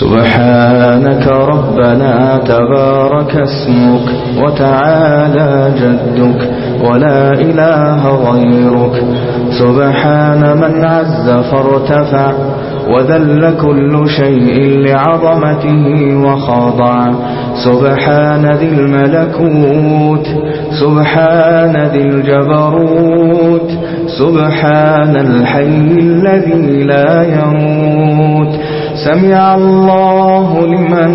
سبحانك ربنا تبارك اسمك وتعالى جدك ولا إله غيرك سبحان من عز فارتفع وذل كل شيء لعظمته وخضع سبحان ذي الملكوت سبحان ذي الجبروت سبحان الحي الذي لا يموت سمع الله لمن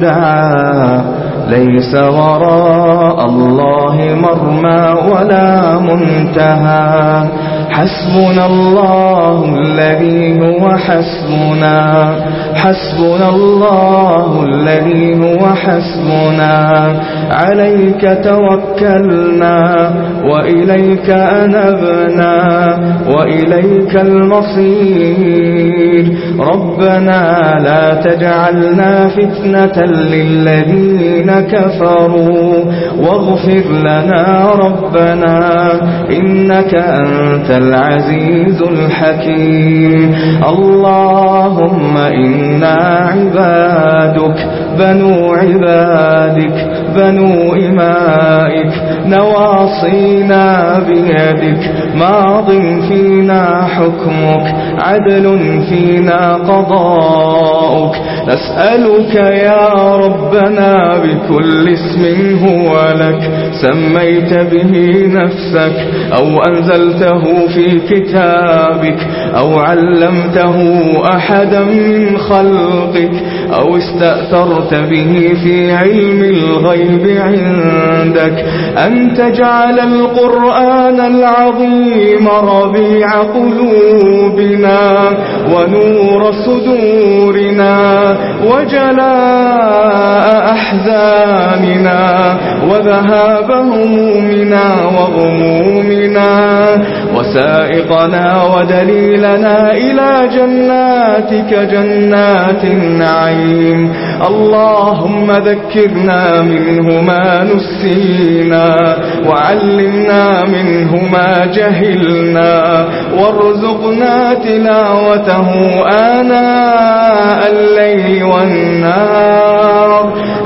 دعا. ليس وراء الله مرمى ولا منتهى. حسبنا الله الذي هو حسبنا. حسبنا الله الذي هو حسبنا. عليك توكلنا وإليك أنبنا وإليك المصير. ربنا لا تجعلنا فتنة للذين كفروا واغفر لنا ربنا إنك أنت العزيز الحكيم. اللهم إن إنا عبادك بنو عبادك بنو إمائك نواصينا بيدك ماض فينا حكمك عدل فينا قضاؤك نسألك يا ربنا بكل اسم هو لك سميت به نفسك أو أنزلته في كتابك أو علمته أحدا من خلقك. أو استأثرت به في علم الغيب عندك أن تجعل القرآن العظيم ربيع قلوبنا ونور صدورنا وجلاء أحزاننا وذهاب همومنا وغمومنا وسائقنا ودليلنا إلى جناتك جنات النعيم أجمعين اللهم ذكرنا منه ما نسينا وعلمنا منه ما جهلنا وارزقنا تلاوته آناء الليل والنار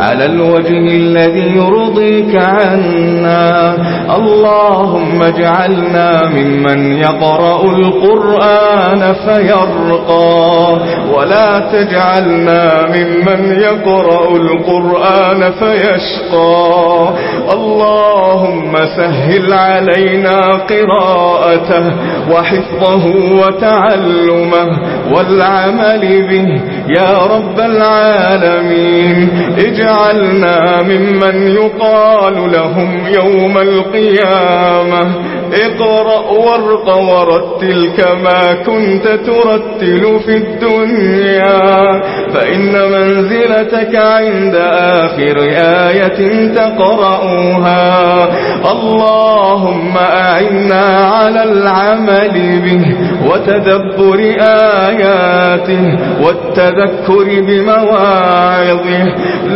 على الوجه الذي يرضيك عنا. اللهم اجعلنا ممن يقرأ القرآن فيرقى. ولا تجعلنا ممن يقرأ القرآن فيشقى. اللهم سهل علينا قراءته وحفظه وتعلمه والعمل به. يا رب العالمين. اجعلنا ممن يقال لهم يوم القيامة. اقرأ وارق ورتل كما كنت ترتل في الدنيا. فإن منزلتك عند آخر آية تقرأها. اللهم أعنا على العمل به وتدبر آياته والتذكر بمواعظه.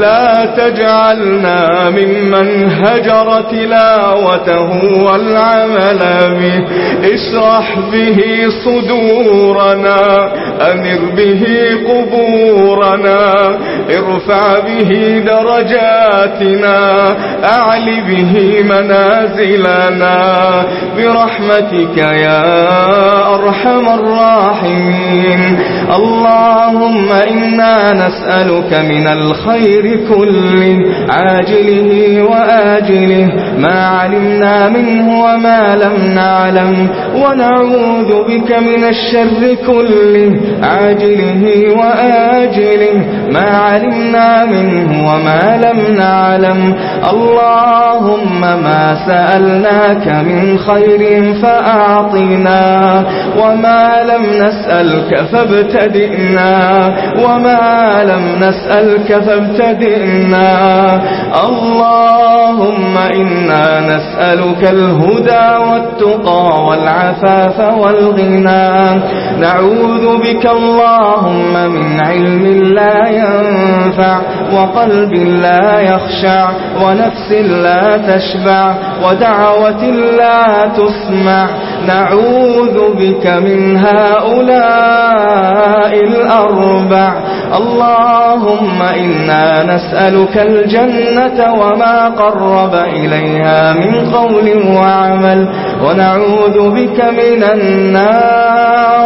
لا تجعلنا ممن هجر تلاوته والعمل كلامه اشرح به صدورنا أمر به قبورنا ارفع به درجاتنا أعل به منازلنا. برحمتك يا أرحم الراحمين. اللهم إنا نسألك من الخير كله عاجله وآجله ما علمنا منه وما لم نعلم ونعوذ بك من الشر كله عاجله وآجله ما علمنا منه وما لم نعلم. اللهم ما سألناك من خير فأعطنا وما لم نسألك فابتعنا فابتدئنا. وما لم نسألك فابتدئنا. اللهم إنا نسألك الهدى والتقى والعفاف والغنى. نعوذ بك اللهم من علم لا ينفع وقلب لا يخشع ونفس لا تشبع ودعوة لا تسمع. نعوذ بك من هؤلاء الأربع. اللهم إنا نسألك الجنة وما قرب إليها من قول وعمل. ونعوذ بك من النار.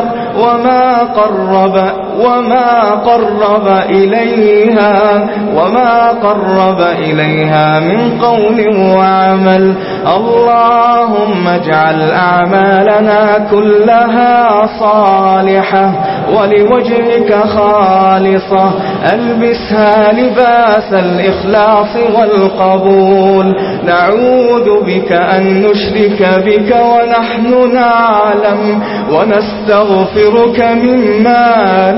قرب وما قرب إليها وما قرب إليها من قول وعمل. اللهم اجعل أعمالنا كلها صالحة. ولوجهك خالصة ألبسها لباس الإخلاص والقبول. نعوذ بك أن نشرك بك ونحن نعلم ونستغفرك مما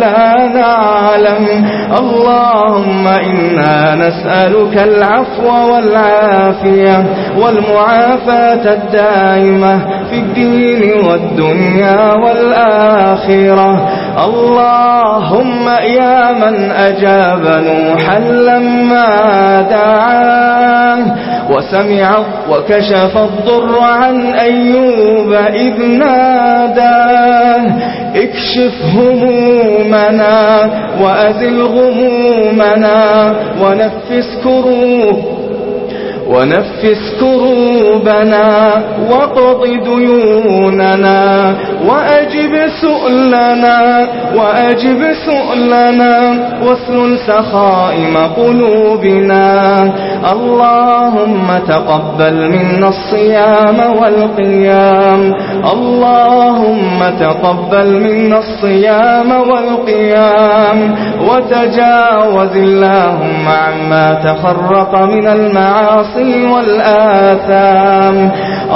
لا نعلم. اللهم إنا نسألك العفو والعافية والمعافاة الدائمة في الدين والدنيا والآخرة. اللهم يا من أجاب نوحا لما دعاه وسمع وكشف الضر عن أيوب إذ ناداه اكشف همومنا وأزل غمومنا ونفس كروب ونفس كروبنا وقض ديوننا وأجب سؤلنا وأجب سؤلنا واسلل سخائم قلوبنا اللهم تقبل منا الصيام والقيام اللهم تقبل منا الصيام والقيام وتجاوز اللهم عما تخرق من المعاصي الباطل والآثام.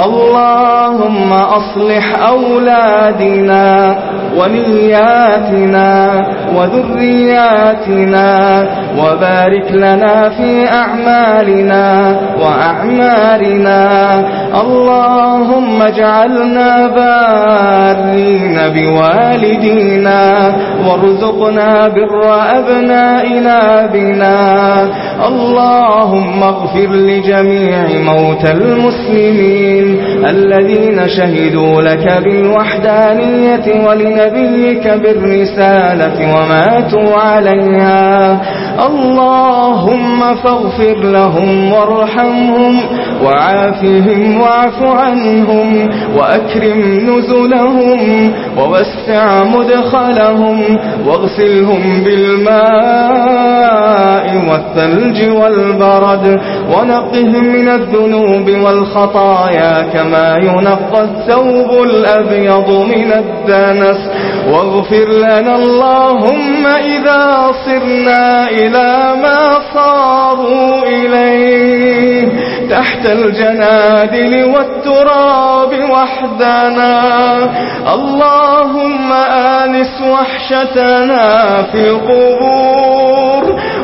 اللهم أصلح أولادنا ونياتنا وذرياتنا وبارك لنا في أعمالنا وأعمالنا اللهم اجعلنا بارين بوالدينا وارزقنا بر أبنائنا بنا اللهم اغفر لجميع موتى المسلمين الذين شهدوا لك بالوحدانية ولنا نبيك بالرسالة وماتوا عليها. اللهم فاغفر لهم وارحمهم وعافهم واعف عنهم وأكرم نزلهم ووسع مدخلهم واغسلهم بالماء والثلج والبرد ونقهم من الذنوب والخطايا كما ينقى الثوب الأبيض من الدنس. واغفر لنا اللهم إذا صرنا إلى ما صاروا إليه تحت الجنادل والتراب وحدنا. اللهم آنس وحشتنا في قبور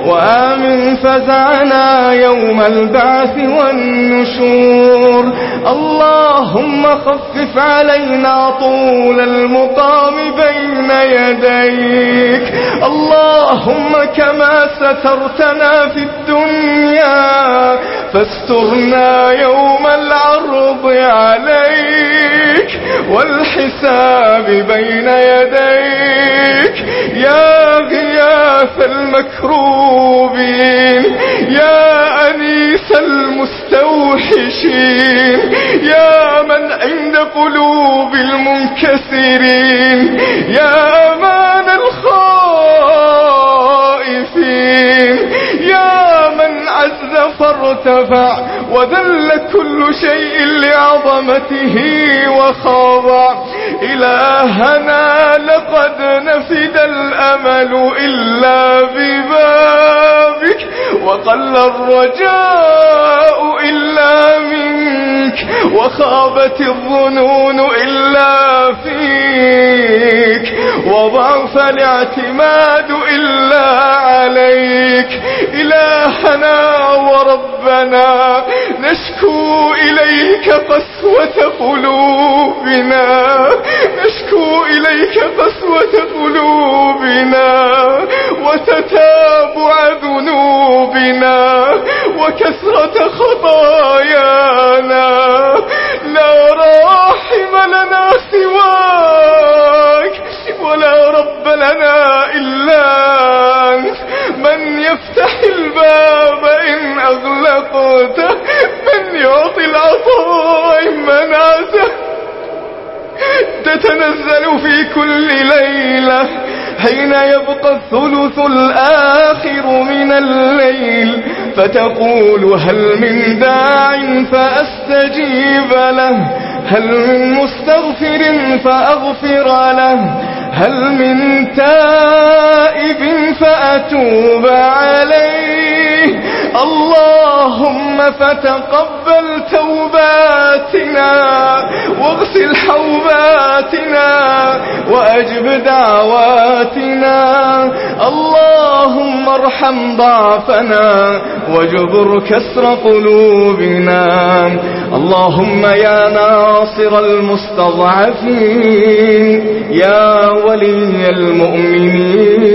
وآمن فزعنا يوم البعث والنشور. اللهم خفف علينا طول المقام بين يديك. اللهم كما سترتنا في الدنيا فاسترنا يوم العرض عليك. والحساب بين يديك. يا أنيس المكروبين يا أنيس المستوحشين يا من عند قلوب المنكسرين يا من فارتفع وذل كل شيء لعظمته وخاضع إلهنا لقد نفد الأمل إلا ببابك وقل الرجاء إلا منك وخابت الظنون إلا فيك وضعف الاعتماد إلا عليك. إلهنا وربنا نشكو إليك قسوة قلوبنا. نشكو إليك قسوة قلوبنا وتتابع ذنوبنا وكسرة خطايانا. لا راحم لنا سواك ولا رب لنا إلا أنت. من يفتح الباب إن أغلقته من يعطي العطاء إن منعته. تتنزل في كل ليلة حين يبقى الثلث الآخر من الليل فتقول هل من داع فأستجيب له هل من مستغفر فأغفر له. هل من تائب فأتوب عليه اللهم فتقبل توباتنا واغسل حوباتنا وأجب دعواتنا. اللهم ارحم ضعفنا وجبر كسر قلوبنا. اللهم يا ناصر المستضعفين يا ولي المؤمنين.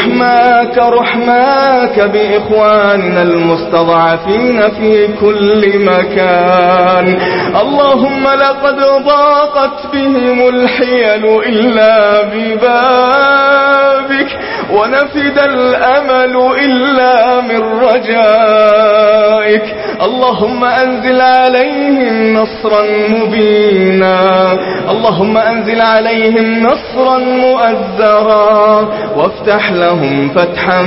رحماك رحماك بإخواننا المستضعفين في كل مكان. اللهم لقد ضاقت بهم الحيل إلا ببابك ونفد الأمل إلا من رجائك. اللهم أنزل عليهم نصرا مبينا. اللهم أنزل عليهم نصرا مؤذرا. وافتح لهم لهم فتحا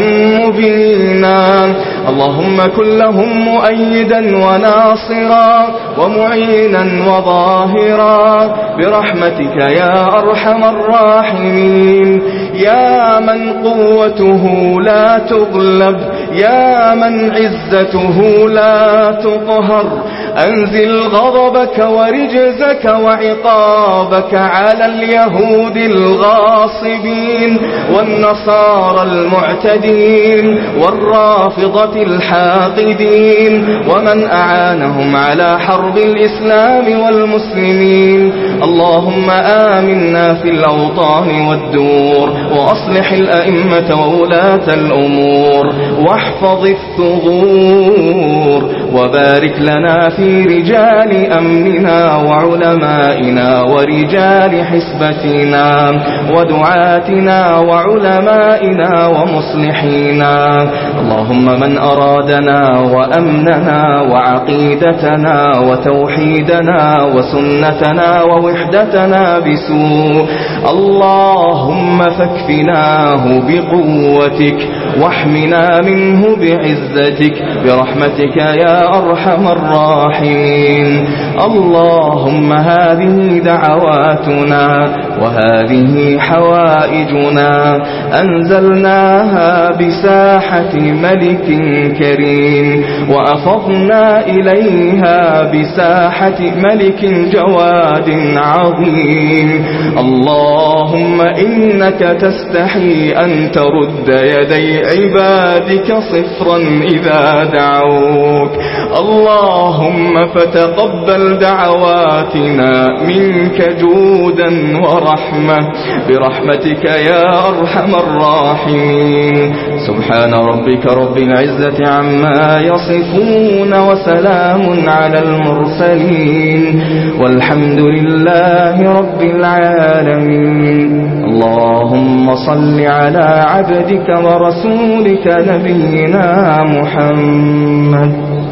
مبينا. اللهم كن لهم مؤيدا وناصرا ومعينا وظاهرا. برحمتك يا أرحم الراحمين. يا من قوته لا تغلب. يا من عزته لا تقهر. أنزل غضبك ورجزك وعقابك على اليهود الغاصبين والنصارى المعتدين والرافضة الحاقدين ومن أعانهم على حرب الإسلام والمسلمين. اللهم آمنا في الأوطان والدور وأصلح الأئمة وولاة الأمور. واحفظ الثغور. وبارك لنا في رجال أمننا وعلمائنا ورجال حسبتنا ودعاتنا وعلمائنا ومصلحينا. اللهم من أرادنا وأمننا وعقيدتنا وتوحيدنا وسنتنا ووحدتنا بسوء. اللهم فاكفناه بقوتك واحمنا منه بعزتك برحمتك يا أرحم الراحمين. اللهم هذه دعواتنا وهذه حوائجنا أنزلناها بساحة ملك كريم وأخذنا إليها بساحة ملك جواد عظيم اللهم إنك تستحي أن ترد يدي عبادك صفرا إذا دعوك اللهم فتقبل دعواتنا منك جودا ورحمة برحمة برحمتك يا أرحم الراحمين. سبحان ربك رب العزة عما يصفون وسلام على المرسلين. والحمد لله رب العالمين. اللهم صل على عبدك ورسولك نبينا محمد.